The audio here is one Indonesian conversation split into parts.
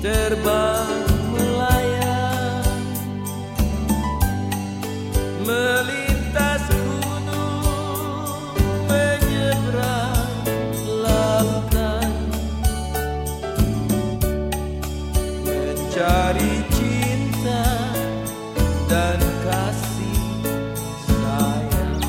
terbang melayang melintas gunung menyeberang lautan mencari cinta dan kasih sayang.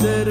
Father